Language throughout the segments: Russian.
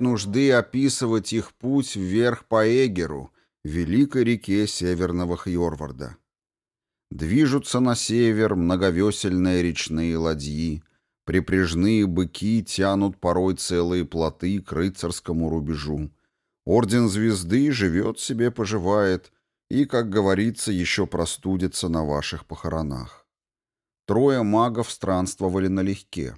нужды описывать их путь вверх по Эгеру, великой реке Северного Хьорварда. Движутся на север многовесельные речные ладьи, припряжные быки тянут порой целые плоты к рыцарскому рубежу. Орден звезды живет себе, поживает и, как говорится, еще простудится на ваших похоронах. Трое магов странствовали налегке,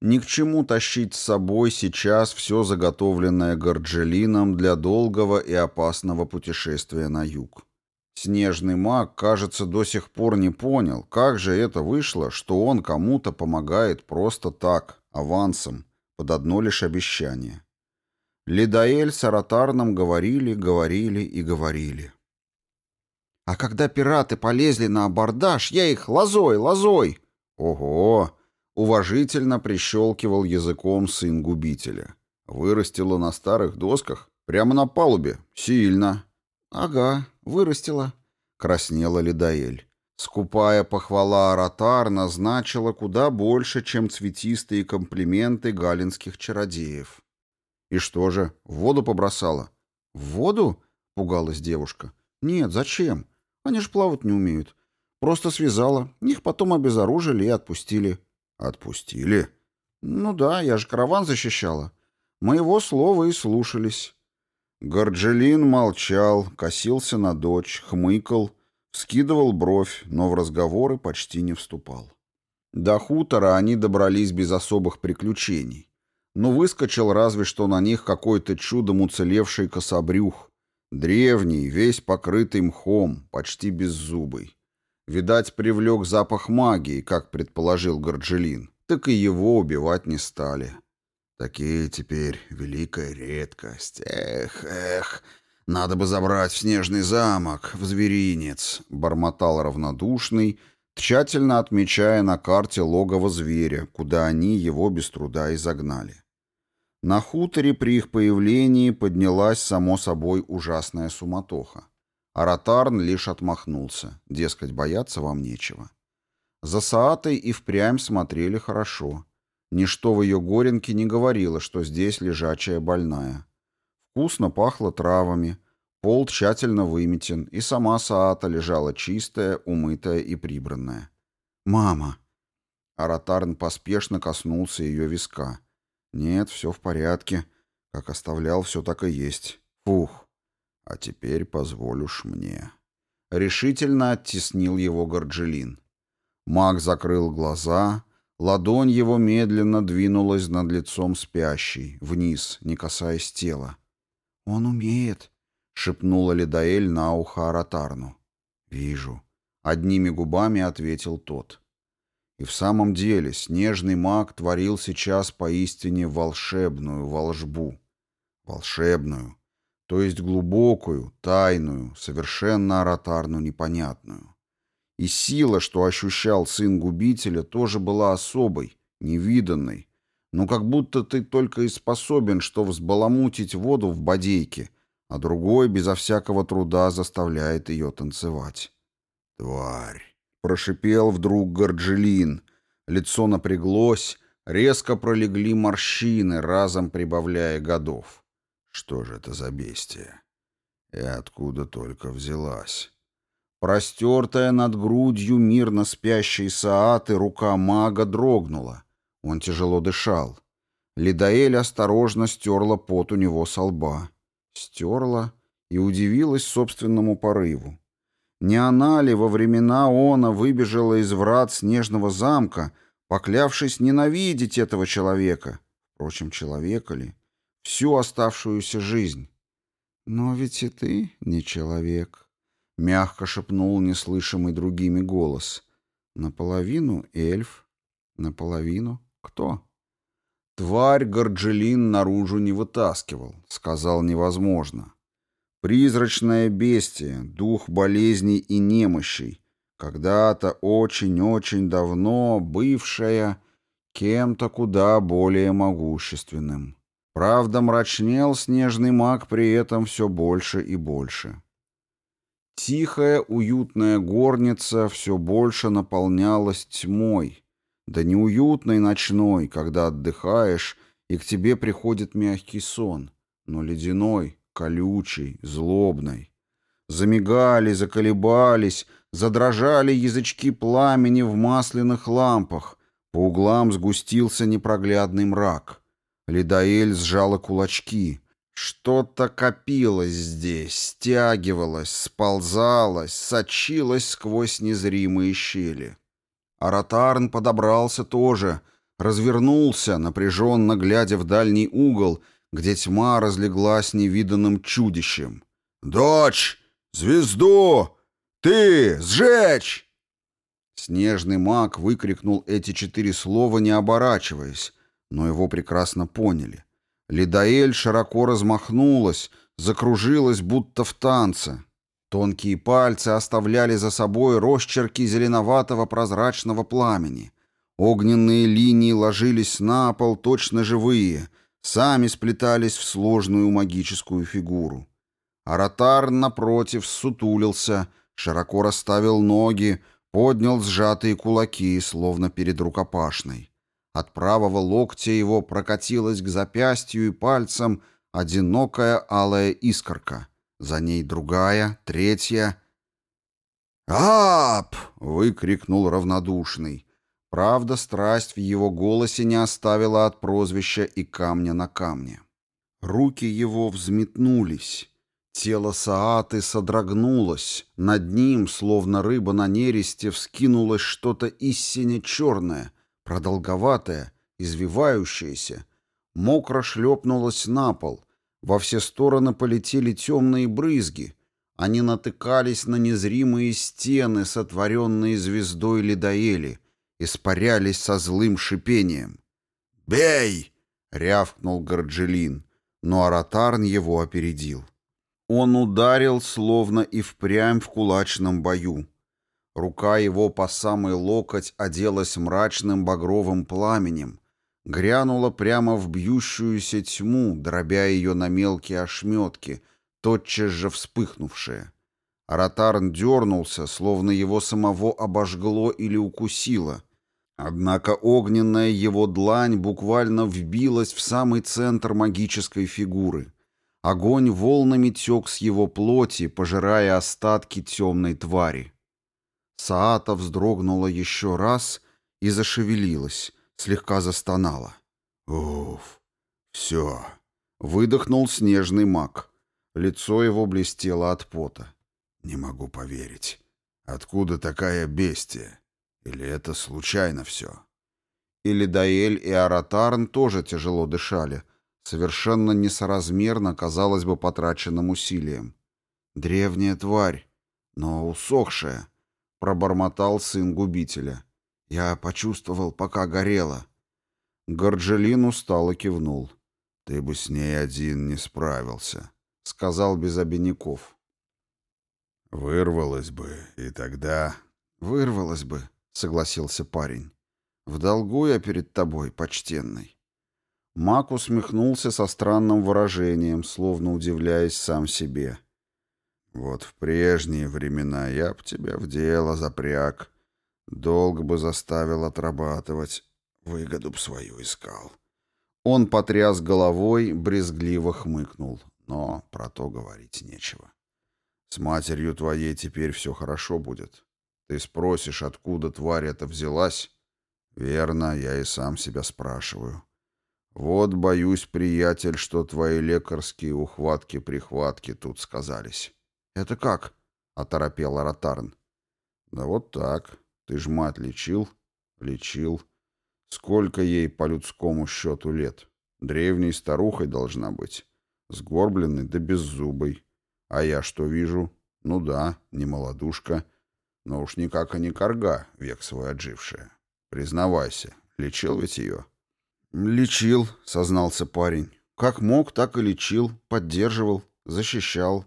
ни к чему тащить с собой сейчас все заготовленное Горджелином для долгого и опасного путешествия на юг. Снежный маг, кажется, до сих пор не понял, как же это вышло, что он кому-то помогает просто так, авансом, под одно лишь обещание. Ледоэль с Аратарном говорили, говорили и говорили. А когда пираты полезли на абордаж, я их лозой, лозой. Ого! Уважительно прищелкивал языком сын губителя. Вырастила на старых досках? Прямо на палубе? Сильно. Ага, вырастила. Краснела Лидаэль. Скупая похвала Аратарна значила куда больше, чем цветистые комплименты галинских чародеев. «И что же, в воду побросала?» «В воду?» — пугалась девушка. «Нет, зачем? Они же плавать не умеют. Просто связала. Их потом обезоружили и отпустили. Отпустили? Ну да, я же караван защищала. Моего слова и слушались. Горджелин молчал, косился на дочь, хмыкал, вскидывал бровь, но в разговоры почти не вступал. До хутора они добрались без особых приключений. Но выскочил разве что на них какой-то чудом уцелевший кособрюх. Древний, весь покрытый мхом, почти беззубый. Видать, привлек запах магии, как предположил Горджелин, так и его убивать не стали. Такие теперь великая редкость. Эх, эх, надо бы забрать в снежный замок, в зверинец, бормотал равнодушный, тщательно отмечая на карте логово зверя, куда они его без труда и загнали. На хуторе при их появлении поднялась, само собой, ужасная суматоха. Аратарн лишь отмахнулся, дескать, бояться вам нечего. За Саатой и впрямь смотрели хорошо. Ничто в ее горенке не говорило, что здесь лежачая больная. Вкусно пахло травами, пол тщательно выметен, и сама Саата лежала чистая, умытая и прибранная. «Мама!» Аратарн поспешно коснулся ее виска. «Нет, все в порядке. Как оставлял, все так и есть. Фух!» А теперь позволишь мне. Решительно оттеснил его Горджелин. Маг закрыл глаза, ладонь его медленно двинулась над лицом спящей, вниз, не касаясь тела. «Он умеет», — шепнула Ледаэль на ухо Аратарну. «Вижу», — одними губами ответил тот. И в самом деле снежный маг творил сейчас поистине волшебную волжбу. Волшебную, то есть глубокую, тайную, совершенно Аратарну непонятную. И сила, что ощущал сын губителя, тоже была особой, невиданной. Но как будто ты только и способен, что взбаламутить воду в бодейке, а другой безо всякого труда заставляет ее танцевать. «Тварь!» — прошипел вдруг Горджелин. Лицо напряглось, резко пролегли морщины, разом прибавляя годов. Что же это за бестия? И откуда только взялась? Простертая над грудью мирно спящей Сааты рука мага дрогнула. Он тяжело дышал. Лидаэль осторожно стерла пот у него со лба. Стерла и удивилась собственному порыву. Не она ли во времена она выбежала из врат Снежного замка, поклявшись ненавидеть этого человека? Впрочем, человека ли? всю оставшуюся жизнь. «Но ведь и ты не человек», — мягко шепнул неслышимый другими голос. «Наполовину эльф, наполовину кто?» Тварь Горджелин наружу не вытаскивал, сказал невозможно. Призрачное бестие, дух болезней и немощей, когда-то очень-очень давно бывшая кем-то куда более могущественным. Правда, мрачнел снежный маг при этом все больше и больше. Тихая, уютная горница все больше наполнялась тьмой, да неуютной ночной, когда отдыхаешь, и к тебе приходит мягкий сон, но ледяной, колючий, злобный. Замигали, заколебались, задрожали язычки пламени в масляных лампах, по углам сгустился непроглядный мрак — Лидаэль сжала кулачки. Что-то копилось здесь, стягивалось, сползалось, сочилось сквозь незримые щели. Аратарн подобрался тоже, развернулся, напряженно глядя в дальний угол, где тьма разлеглась невиданным чудищем. «Дочь! Звезду! Ты! Сжечь!» Снежный маг выкрикнул эти четыре слова, не оборачиваясь, но его прекрасно поняли. Лидаэль широко размахнулась, закружилась, будто в танце. Тонкие пальцы оставляли за собой росчерки зеленоватого прозрачного пламени. Огненные линии ложились на пол, точно живые, сами сплетались в сложную магическую фигуру. Аратар, напротив, сутулился, широко расставил ноги, поднял сжатые кулаки, словно перед рукопашной. От правого локтя его прокатилась к запястью и пальцам одинокая алая искорка. За ней другая, третья. «Ап!» — выкрикнул равнодушный. Правда, страсть в его голосе не оставила от прозвища и камня на камне. Руки его взметнулись. Тело Сааты содрогнулось. Над ним, словно рыба на нересте, вскинулось что-то истинно черное — продолговатая, извивающаяся, мокро шлепнулась на пол, во все стороны полетели темные брызги, они натыкались на незримые стены, сотворенные звездой ледоели, испарялись со злым шипением. «Бей!» — рявкнул Горджелин, но Аратарн его опередил. Он ударил, словно и впрямь в кулачном бою. Рука его по самый локоть оделась мрачным багровым пламенем, грянула прямо в бьющуюся тьму, дробя ее на мелкие ошметки, тотчас же вспыхнувшие. Ротарн дернулся, словно его самого обожгло или укусило. Однако огненная его длань буквально вбилась в самый центр магической фигуры. Огонь волнами тек с его плоти, пожирая остатки темной твари. Саата вздрогнула еще раз и зашевелилась, слегка застонала. «Уф, все!» — выдохнул снежный маг. Лицо его блестело от пота. «Не могу поверить. Откуда такая бестия? Или это случайно все?» Или Лидаэль и Аратарн тоже тяжело дышали, совершенно несоразмерно, казалось бы, потраченным усилием. «Древняя тварь, но усохшая», — пробормотал сын губителя. «Я почувствовал, пока горело». Горджелин устало кивнул. «Ты бы с ней один не справился», — сказал без обиняков. «Вырвалась бы, и тогда...» «Вырвалась бы», — согласился парень. «В долгу я перед тобой, почтенный». Мак усмехнулся со странным выражением, словно удивляясь сам себе. Вот в прежние времена я б тебя в дело запряг. долг бы заставил отрабатывать. Выгоду б свою искал. Он потряс головой, брезгливо хмыкнул. Но про то говорить нечего. С матерью твоей теперь все хорошо будет. Ты спросишь, откуда тварь эта взялась? Верно, я и сам себя спрашиваю. Вот, боюсь, приятель, что твои лекарские ухватки-прихватки тут сказались. «Это как?» — оторопел Аратарн. «Да вот так. Ты ж мать лечил?» «Лечил. Сколько ей по людскому счету лет? Древней старухой должна быть. Сгорбленной да беззубой. А я что вижу? Ну да, не молодушка. Но уж никак и не корга, век свой отжившая. Признавайся, лечил ведь ее?» «Лечил», — сознался парень. «Как мог, так и лечил, поддерживал, защищал».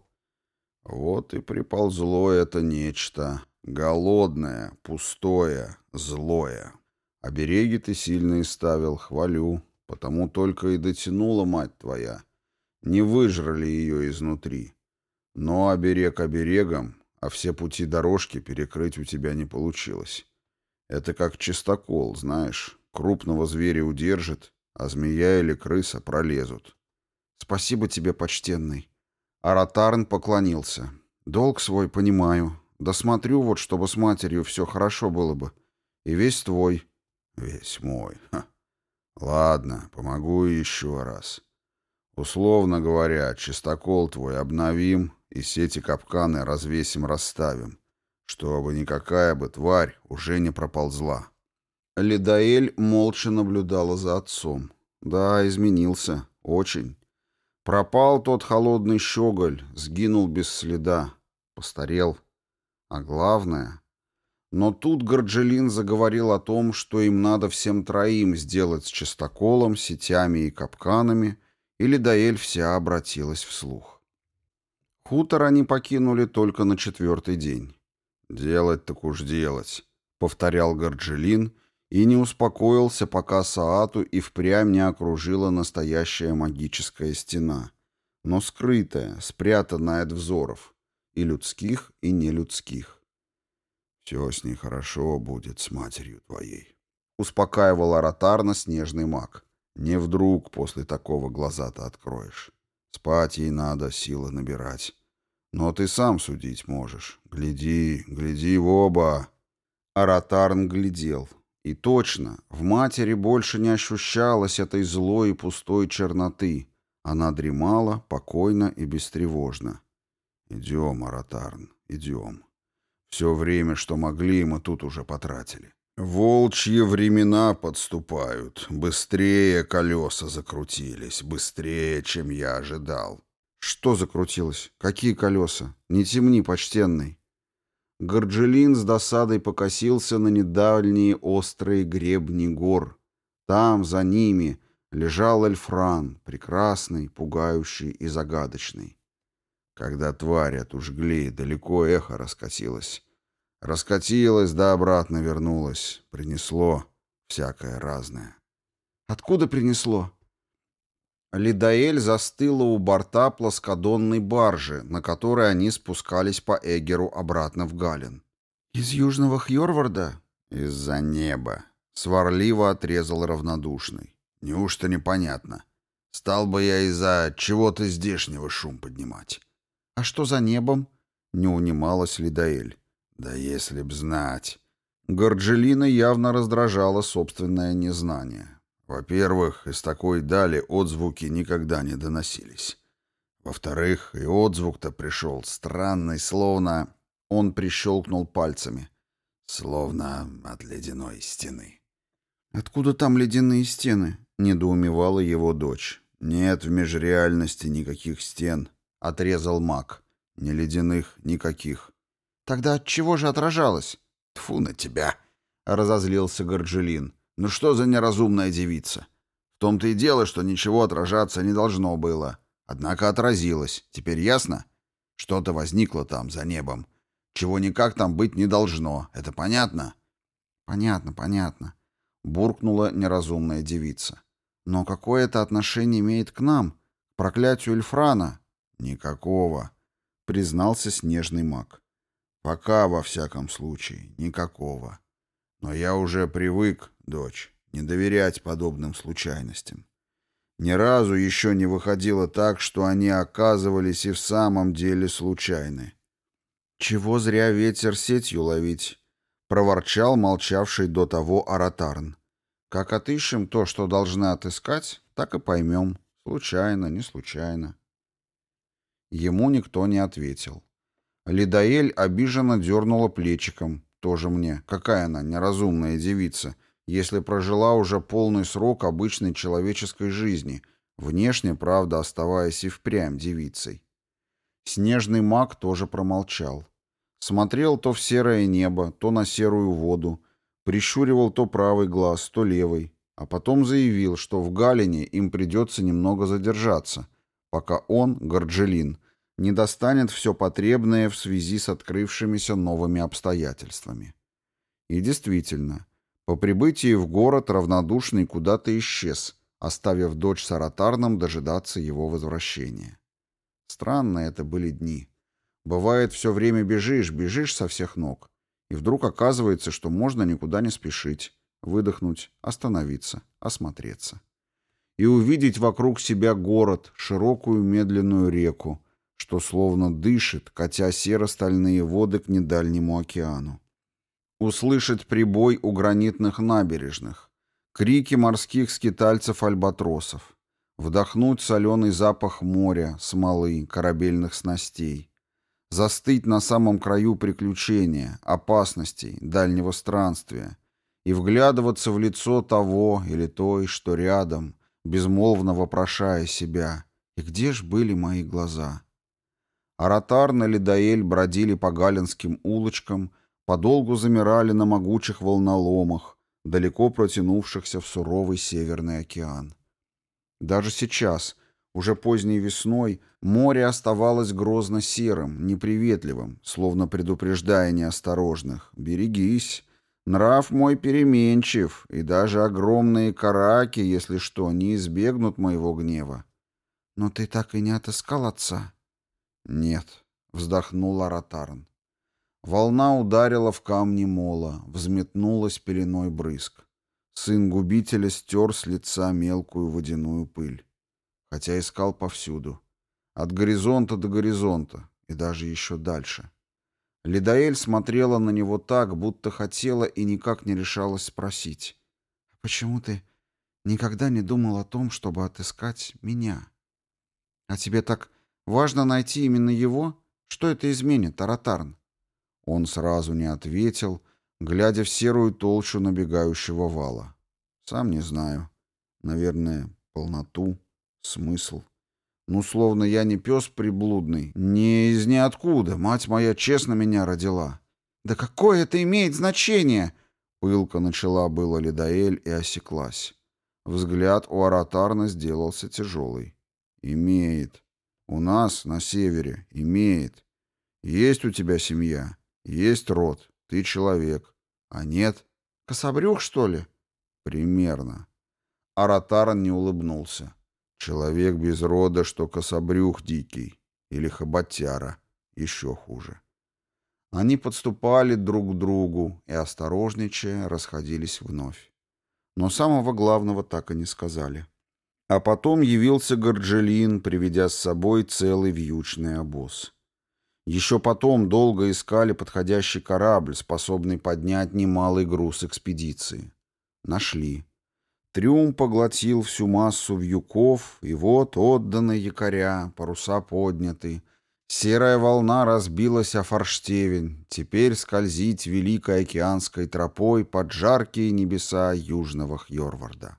Вот и приползло это нечто. Голодное, пустое, злое. Обереги ты сильные ставил, хвалю. Потому только и дотянула мать твоя. Не выжрали ее изнутри. Но оберег оберегом, а все пути дорожки перекрыть у тебя не получилось. Это как чистокол, знаешь. Крупного зверя удержит, а змея или крыса пролезут. Спасибо тебе, почтенный. Аратарн поклонился. «Долг свой понимаю. Досмотрю вот, чтобы с матерью все хорошо было бы. И весь твой». «Весь мой. Ха. Ладно, помогу еще раз. Условно говоря, чистокол твой обновим и сети капканы развесим-расставим, чтобы никакая бы тварь уже не проползла». Ледаэль молча наблюдала за отцом. «Да, изменился. Очень». Пропал тот холодный щеголь, сгинул без следа, постарел. А главное... Но тут Горджелин заговорил о том, что им надо всем троим сделать с чистоколом, сетями и капканами, и Лидаэль вся обратилась вслух. Хутор они покинули только на четвертый день. «Делать так уж делать», — повторял Горджелин — и не успокоился, пока Саату и впрямь не окружила настоящая магическая стена, но скрытая, спрятанная от взоров, и людских, и нелюдских. «Все с ней хорошо будет с матерью твоей», — успокаивал Аратарна снежный маг. «Не вдруг после такого глаза-то откроешь. Спать ей надо, силы набирать. Но ты сам судить можешь. Гляди, гляди в оба». Аратарн глядел, и точно, в матери больше не ощущалось этой злой и пустой черноты. Она дремала, покойно и бестревожно. «Идем, Аратарн, идем. Все время, что могли, мы тут уже потратили. Волчьи времена подступают. Быстрее колеса закрутились, быстрее, чем я ожидал». «Что закрутилось? Какие колеса? Не темни, почтенный». Горджелин с досадой покосился на недальние острые гребни гор. Там, за ними, лежал Эльфран, прекрасный, пугающий и загадочный. Когда тварь эту жгли, далеко эхо раскатилось. Раскатилось, да обратно вернулось. Принесло всякое разное. «Откуда принесло?» Лидаэль застыла у борта плоскодонной баржи, на которой они спускались по Эгеру обратно в Галин. «Из Южного Хьорварда?» «Из-за неба», — сварливо отрезал равнодушный. «Неужто непонятно? Стал бы я из-за чего-то здешнего шум поднимать». «А что за небом?» — не унималась Лидаэль. «Да если б знать!» Горджелина явно раздражала собственное незнание. Во-первых, из такой дали отзвуки никогда не доносились. Во-вторых, и отзвук-то пришел странный, словно... Он прищелкнул пальцами. Словно от ледяной стены. «Откуда там ледяные стены?» — недоумевала его дочь. «Нет в межреальности никаких стен», — отрезал маг. «Ни ледяных, никаких». «Тогда от чего же отражалось?» «Тьфу на тебя!» — разозлился Горджелин. Ну что за неразумная девица? В том-то и дело, что ничего отражаться не должно было. Однако отразилось. Теперь ясно? Что-то возникло там, за небом. Чего никак там быть не должно. Это понятно? Понятно, понятно. Буркнула неразумная девица. Но какое это отношение имеет к нам? К проклятию Эльфрана? Никакого, признался снежный маг. Пока, во всяком случае, никакого. Но я уже привык, дочь, не доверять подобным случайностям. Ни разу еще не выходило так, что они оказывались и в самом деле случайны. «Чего зря ветер сетью ловить?» — проворчал молчавший до того Аратарн. «Как отыщем то, что должны отыскать, так и поймем. Случайно, не случайно». Ему никто не ответил. Лидаэль обиженно дернула плечиком. Тоже мне. Какая она, неразумная девица, если прожила уже полный срок обычной человеческой жизни, внешне, правда, оставаясь и впрямь девицей. Снежный маг тоже промолчал. Смотрел то в серое небо, то на серую воду, прищуривал то правый глаз, то левый, а потом заявил, что в Галине им придется немного задержаться, пока он, Горджелин, не достанет все потребное в связи с открывшимися новыми обстоятельствами. И действительно, по прибытии в город равнодушный куда-то исчез, оставив дочь с Аратарном дожидаться его возвращения. Странно это были дни. Бывает, все время бежишь, бежишь со всех ног, и вдруг оказывается, что можно никуда не спешить, выдохнуть, остановиться, осмотреться. И увидеть вокруг себя город, широкую медленную реку, что словно дышит, катя серо-стальные воды к недальнему океану. Услышать прибой у гранитных набережных, крики морских скитальцев-альбатросов, вдохнуть соленый запах моря, смолы, корабельных снастей, застыть на самом краю приключения, опасностей, дальнего странствия и вглядываться в лицо того или той, что рядом, безмолвно вопрошая себя «И где ж были мои глаза?» Аратарн на Ледоэль бродили по галинским улочкам, подолгу замирали на могучих волноломах, далеко протянувшихся в суровый Северный океан. Даже сейчас, уже поздней весной, море оставалось грозно серым, неприветливым, словно предупреждая неосторожных «берегись», Нрав мой переменчив, и даже огромные караки, если что, не избегнут моего гнева. Но ты так и не отыскал отца. «Нет», — вздохнул Аратарн. Волна ударила в камни мола, взметнулась пеленой брызг. Сын губителя стер с лица мелкую водяную пыль. Хотя искал повсюду. От горизонта до горизонта, и даже еще дальше. Лидаэль смотрела на него так, будто хотела и никак не решалась спросить. «Почему ты никогда не думал о том, чтобы отыскать меня? А тебе так Важно найти именно его? Что это изменит, Аратарн?» Он сразу не ответил, глядя в серую толщу набегающего вала. «Сам не знаю. Наверное, полноту, смысл. Ну, словно я не пес приблудный, не из ниоткуда. Мать моя честно меня родила». «Да какое это имеет значение?» Пылка начала было Лидаэль и осеклась. Взгляд у Аратарна сделался тяжелый. «Имеет», у нас, на севере, имеет. Есть у тебя семья, есть род, ты человек. А нет? Кособрюх, что ли? Примерно. Аратаран не улыбнулся. Человек без рода, что кособрюх дикий. Или хоботяра. Еще хуже. Они подступали друг к другу и, осторожничая, расходились вновь. Но самого главного так и не сказали. А потом явился Горджелин, приведя с собой целый вьючный обоз. Еще потом долго искали подходящий корабль, способный поднять немалый груз экспедиции. Нашли. Трюм поглотил всю массу вьюков, и вот отданы якоря, паруса подняты. Серая волна разбилась о форштевень, теперь скользить великой океанской тропой под жаркие небеса южного Хьорварда.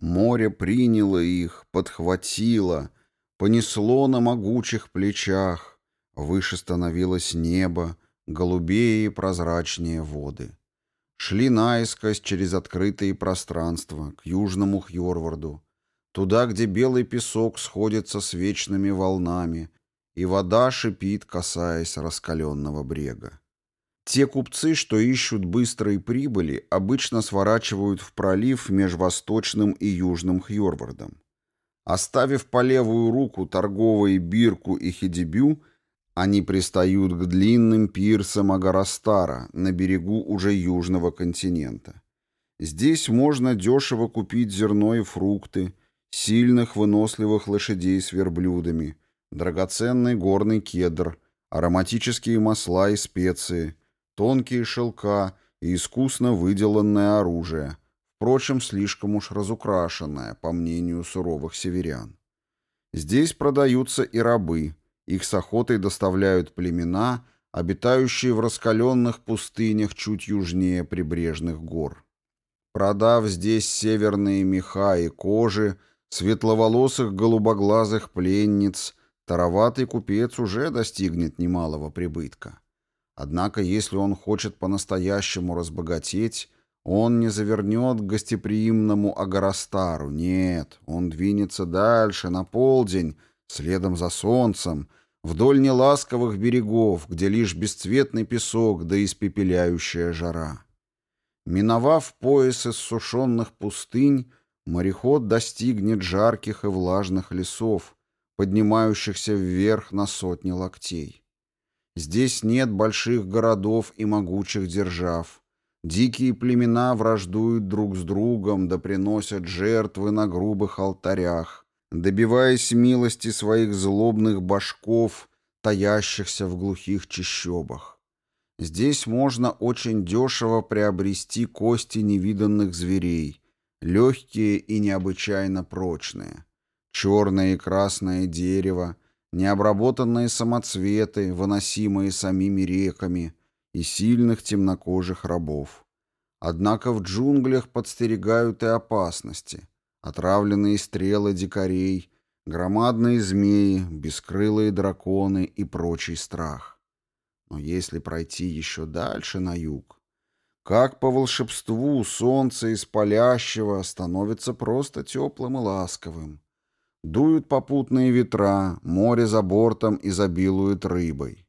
Море приняло их, подхватило, понесло на могучих плечах. Выше становилось небо, голубее и прозрачнее воды. Шли наискось через открытые пространства, к южному Хьорварду, туда, где белый песок сходится с вечными волнами, и вода шипит, касаясь раскаленного брега. Те купцы, что ищут быстрой прибыли, обычно сворачивают в пролив между Восточным и Южным Хьорвардом. Оставив по левую руку торговые Бирку и Хидебю, они пристают к длинным пирсам Агарастара на берегу уже Южного континента. Здесь можно дешево купить зерно и фрукты, сильных выносливых лошадей с верблюдами, драгоценный горный кедр, ароматические масла и специи – тонкие шелка и искусно выделанное оружие, впрочем, слишком уж разукрашенное, по мнению суровых северян. Здесь продаются и рабы, их с охотой доставляют племена, обитающие в раскаленных пустынях чуть южнее прибрежных гор. Продав здесь северные меха и кожи, светловолосых голубоглазых пленниц, тароватый купец уже достигнет немалого прибытка. Однако, если он хочет по-настоящему разбогатеть, он не завернет к гостеприимному Агарастару. Нет, он двинется дальше, на полдень, следом за солнцем, вдоль неласковых берегов, где лишь бесцветный песок да испепеляющая жара. Миновав пояс из сушенных пустынь, мореход достигнет жарких и влажных лесов, поднимающихся вверх на сотни локтей. Здесь нет больших городов и могучих держав. Дикие племена враждуют друг с другом, да приносят жертвы на грубых алтарях, добиваясь милости своих злобных башков, таящихся в глухих чащобах. Здесь можно очень дешево приобрести кости невиданных зверей, легкие и необычайно прочные. Черное и красное дерево — необработанные самоцветы, выносимые самими реками, и сильных темнокожих рабов. Однако в джунглях подстерегают и опасности. Отравленные стрелы дикарей, громадные змеи, бескрылые драконы и прочий страх. Но если пройти еще дальше на юг, как по волшебству солнце из палящего становится просто теплым и ласковым, Дуют попутные ветра, море за бортом изобилует рыбой.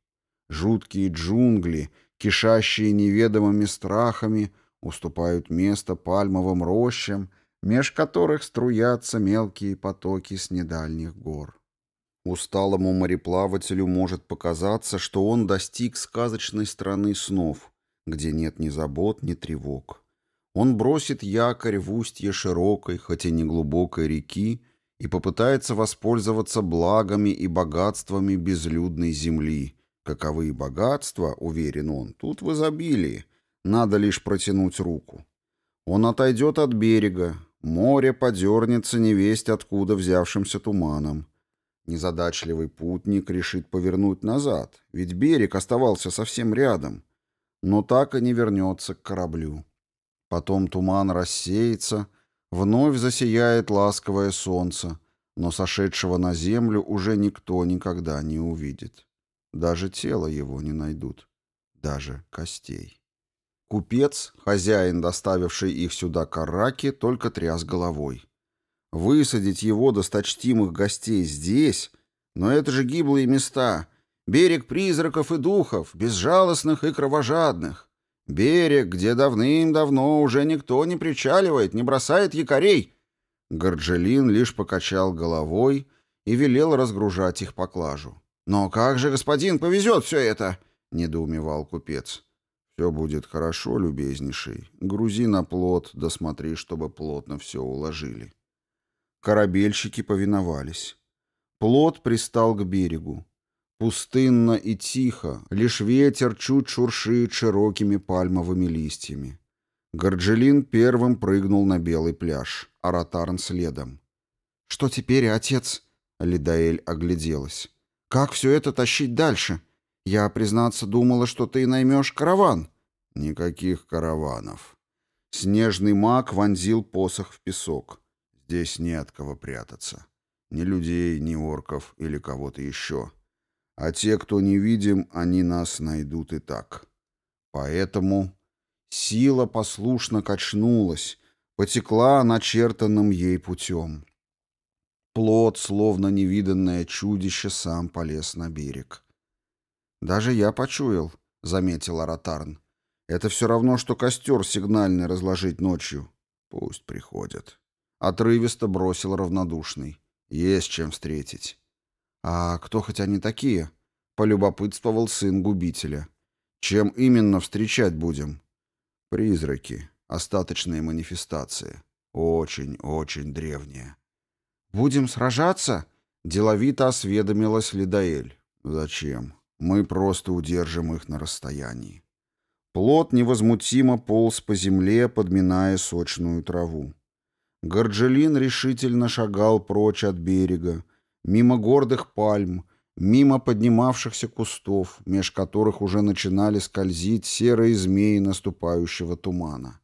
Жуткие джунгли, кишащие неведомыми страхами, уступают место пальмовым рощам, меж которых струятся мелкие потоки с недальних гор. Усталому мореплавателю может показаться, что он достиг сказочной страны снов, где нет ни забот, ни тревог. Он бросит якорь в устье широкой, хотя и неглубокой реки, и попытается воспользоваться благами и богатствами безлюдной земли. Каковы богатства, уверен он, тут в изобилии, надо лишь протянуть руку. Он отойдет от берега, море подернется невесть откуда взявшимся туманом. Незадачливый путник решит повернуть назад, ведь берег оставался совсем рядом, но так и не вернется к кораблю. Потом туман рассеется — Вновь засияет ласковое солнце, но сошедшего на землю уже никто никогда не увидит. Даже тело его не найдут, даже костей. Купец, хозяин, доставивший их сюда караки, только тряс головой. Высадить его досточтимых гостей здесь? Но это же гиблые места, берег призраков и духов, безжалостных и кровожадных. Берег, где давным-давно уже никто не причаливает, не бросает якорей. Горджелин лишь покачал головой и велел разгружать их поклажу. «Но как же, господин, повезет все это?» — недоумевал купец. «Все будет хорошо, любезнейший. Грузи на плот, да чтобы плотно все уложили». Корабельщики повиновались. Плот пристал к берегу. Пустынно и тихо, лишь ветер чуть шуршит широкими пальмовыми листьями. Горджелин первым прыгнул на белый пляж, а Ротарн следом. «Что теперь, отец?» — Лидаэль огляделась. «Как все это тащить дальше? Я, признаться, думала, что ты наймешь караван». «Никаких караванов». Снежный маг вонзил посох в песок. «Здесь не от кого прятаться. Ни людей, ни орков или кого-то еще». А те, кто не видим, они нас найдут и так. Поэтому сила послушно качнулась, потекла начертанным ей путем. Плод, словно невиданное чудище, сам полез на берег. «Даже я почуял», — заметил Аратарн. «Это все равно, что костер сигнальный разложить ночью». «Пусть приходят». Отрывисто бросил равнодушный. «Есть чем встретить». «А кто хоть они такие?» — полюбопытствовал сын губителя. «Чем именно встречать будем?» «Призраки, остаточные манифестации. Очень, очень древние». «Будем сражаться?» — деловито осведомилась Лидаэль. «Зачем? Мы просто удержим их на расстоянии». Плод невозмутимо полз по земле, подминая сочную траву. Горджелин решительно шагал прочь от берега, мимо гордых пальм, мимо поднимавшихся кустов, меж которых уже начинали скользить серые змеи наступающего тумана.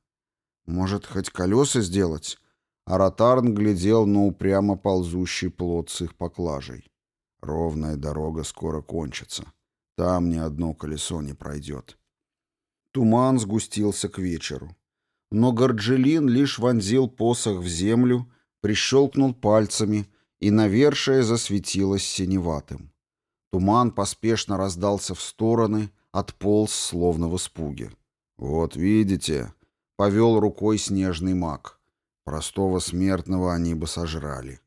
«Может, хоть колеса сделать?» Аратарн глядел на упрямо ползущий плод с их поклажей. «Ровная дорога скоро кончится. Там ни одно колесо не пройдет». Туман сгустился к вечеру. Но Горджелин лишь вонзил посох в землю, прищелкнул пальцами — и навершие засветилось синеватым. Туман поспешно раздался в стороны, отполз, словно в испуге. «Вот видите», — повел рукой снежный маг. «Простого смертного они бы сожрали.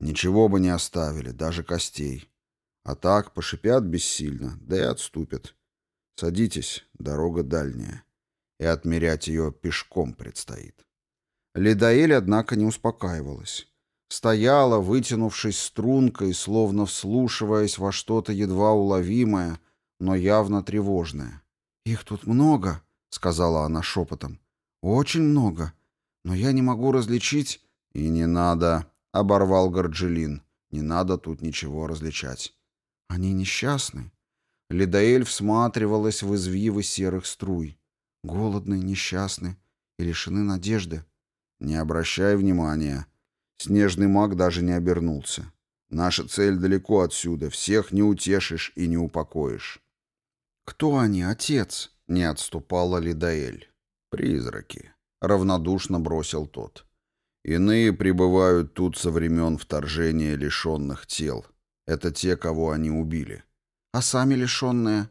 Ничего бы не оставили, даже костей. А так пошипят бессильно, да и отступят. Садитесь, дорога дальняя. И отмерять ее пешком предстоит». Ледоэль, однако, не успокаивалась стояла, вытянувшись стрункой, словно вслушиваясь во что-то едва уловимое, но явно тревожное. «Их тут много», — сказала она шепотом. «Очень много. Но я не могу различить...» «И не надо», — оборвал Горджелин. «Не надо тут ничего различать». «Они несчастны». Ледоэль всматривалась в извивы серых струй. «Голодны, несчастны и лишены надежды». «Не обращай внимания», Снежный маг даже не обернулся. Наша цель далеко отсюда, всех не утешишь и не упокоишь. «Кто они, отец?» — не отступала Лидаэль. «Призраки», — равнодушно бросил тот. «Иные пребывают тут со времен вторжения лишенных тел. Это те, кого они убили». «А сами лишенные?»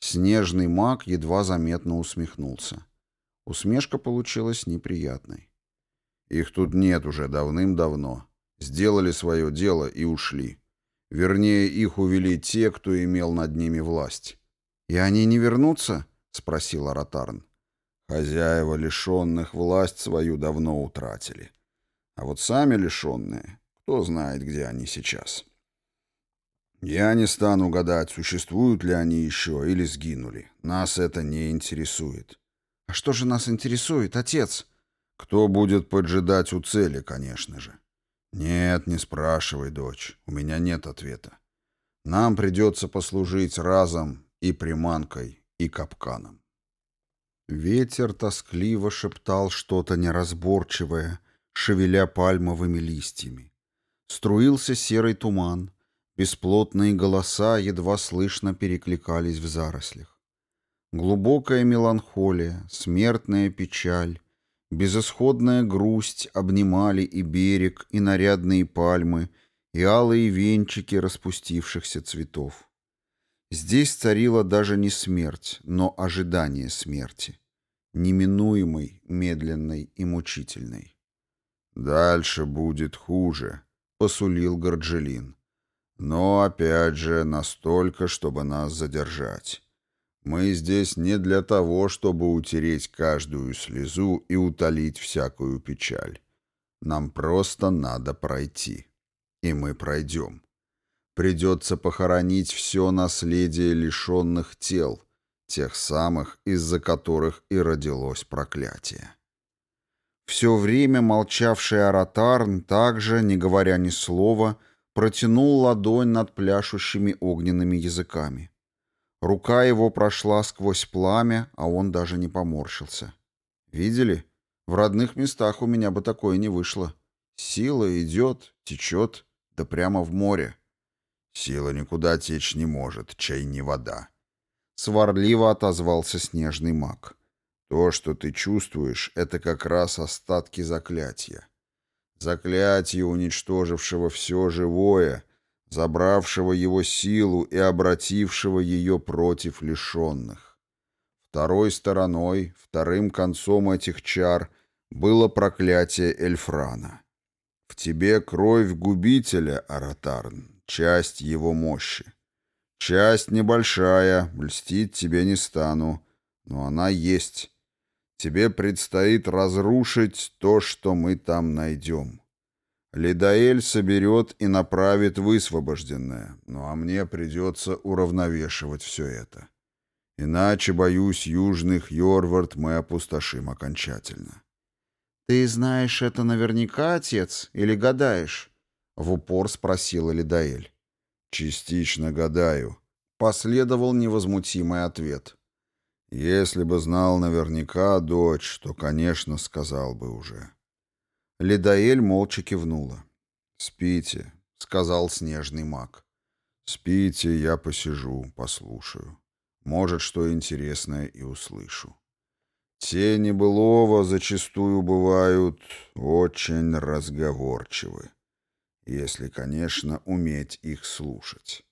Снежный маг едва заметно усмехнулся. Усмешка получилась неприятной. Их тут нет уже давным-давно. Сделали свое дело и ушли. Вернее, их увели те, кто имел над ними власть. «И они не вернутся?» — спросил Аратарн. Хозяева лишенных власть свою давно утратили. А вот сами лишенные, кто знает, где они сейчас. Я не стану гадать, существуют ли они еще или сгинули. Нас это не интересует. А что же нас интересует, отец? Кто будет поджидать у цели, конечно же. Нет, не спрашивай, дочь, у меня нет ответа. Нам придется послужить разом и приманкой, и капканом. Ветер тоскливо шептал что-то неразборчивое, шевеля пальмовыми листьями. Струился серый туман, бесплотные голоса едва слышно перекликались в зарослях. Глубокая меланхолия, смертная печаль, Безысходная грусть обнимали и берег, и нарядные пальмы, и алые венчики распустившихся цветов. Здесь царила даже не смерть, но ожидание смерти, неминуемой, медленной и мучительной. «Дальше будет хуже», — посулил Горджелин. «Но, опять же, настолько, чтобы нас задержать. Мы здесь не для того, чтобы утереть каждую слезу и утолить всякую печаль. Нам просто надо пройти. И мы пройдем. Придется похоронить все наследие лишенных тел, тех самых, из-за которых и родилось проклятие. Все время молчавший Аратарн также, не говоря ни слова, протянул ладонь над пляшущими огненными языками. Рука его прошла сквозь пламя, а он даже не поморщился. «Видели? В родных местах у меня бы такое не вышло. Сила идет, течет, да прямо в море». «Сила никуда течь не может, чай не вода», — сварливо отозвался снежный маг. «То, что ты чувствуешь, — это как раз остатки заклятия. Заклятие, уничтожившего все живое — забравшего его силу и обратившего ее против лишенных. Второй стороной, вторым концом этих чар было проклятие Эльфрана. В тебе кровь губителя, Аратарн, часть его мощи. Часть небольшая, льстить тебе не стану, но она есть. Тебе предстоит разрушить то, что мы там найдем. Ледоэль соберет и направит высвобожденное, ну а мне придется уравновешивать все это. Иначе, боюсь, южных Йорвард мы опустошим окончательно. — Ты знаешь это наверняка, отец, или гадаешь? — в упор спросила Ледоэль. — Частично гадаю. Последовал невозмутимый ответ. — Если бы знал наверняка, дочь, то, конечно, сказал бы уже. — Ледоэль молча кивнула. «Спите», — сказал снежный маг. «Спите, я посижу, послушаю. Может, что интересное и услышу». Тени былого зачастую бывают очень разговорчивы, если, конечно, уметь их слушать.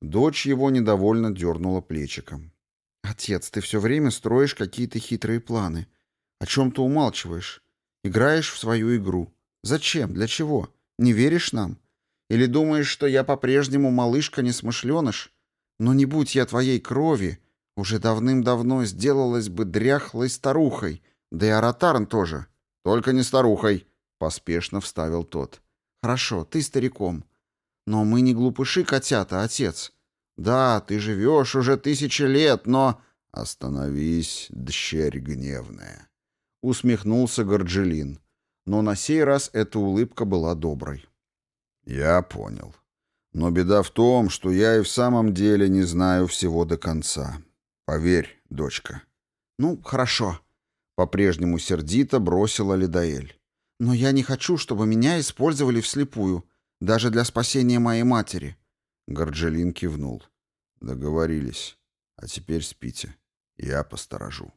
Дочь его недовольно дернула плечиком. «Отец, ты все время строишь какие-то хитрые планы. О чем-то умалчиваешь. Играешь в свою игру. Зачем? Для чего? Не веришь нам? Или думаешь, что я по-прежнему малышка-несмышленыш? Но не будь я твоей крови, уже давным-давно сделалась бы дряхлой старухой, да и Аратарн тоже. Только не старухой, — поспешно вставил тот. Хорошо, ты стариком. Но мы не глупыши котята, отец. Да, ты живешь уже тысячи лет, но... Остановись, дщерь гневная. — усмехнулся Горджелин. Но на сей раз эта улыбка была доброй. «Я понял. Но беда в том, что я и в самом деле не знаю всего до конца. Поверь, дочка». «Ну, хорошо», — по-прежнему сердито бросила Лидаэль. «Но я не хочу, чтобы меня использовали вслепую, даже для спасения моей матери». Горджелин кивнул. «Договорились. А теперь спите. Я посторожу».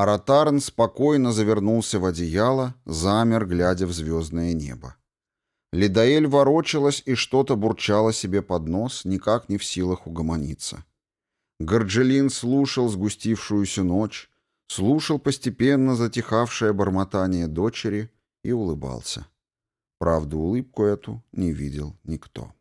Аратарн спокойно завернулся в одеяло, замер, глядя в звездное небо. Лидаэль ворочалась и что-то бурчала себе под нос, никак не в силах угомониться. Горджелин слушал сгустившуюся ночь, слушал постепенно затихавшее бормотание дочери и улыбался. Правда, улыбку эту не видел никто.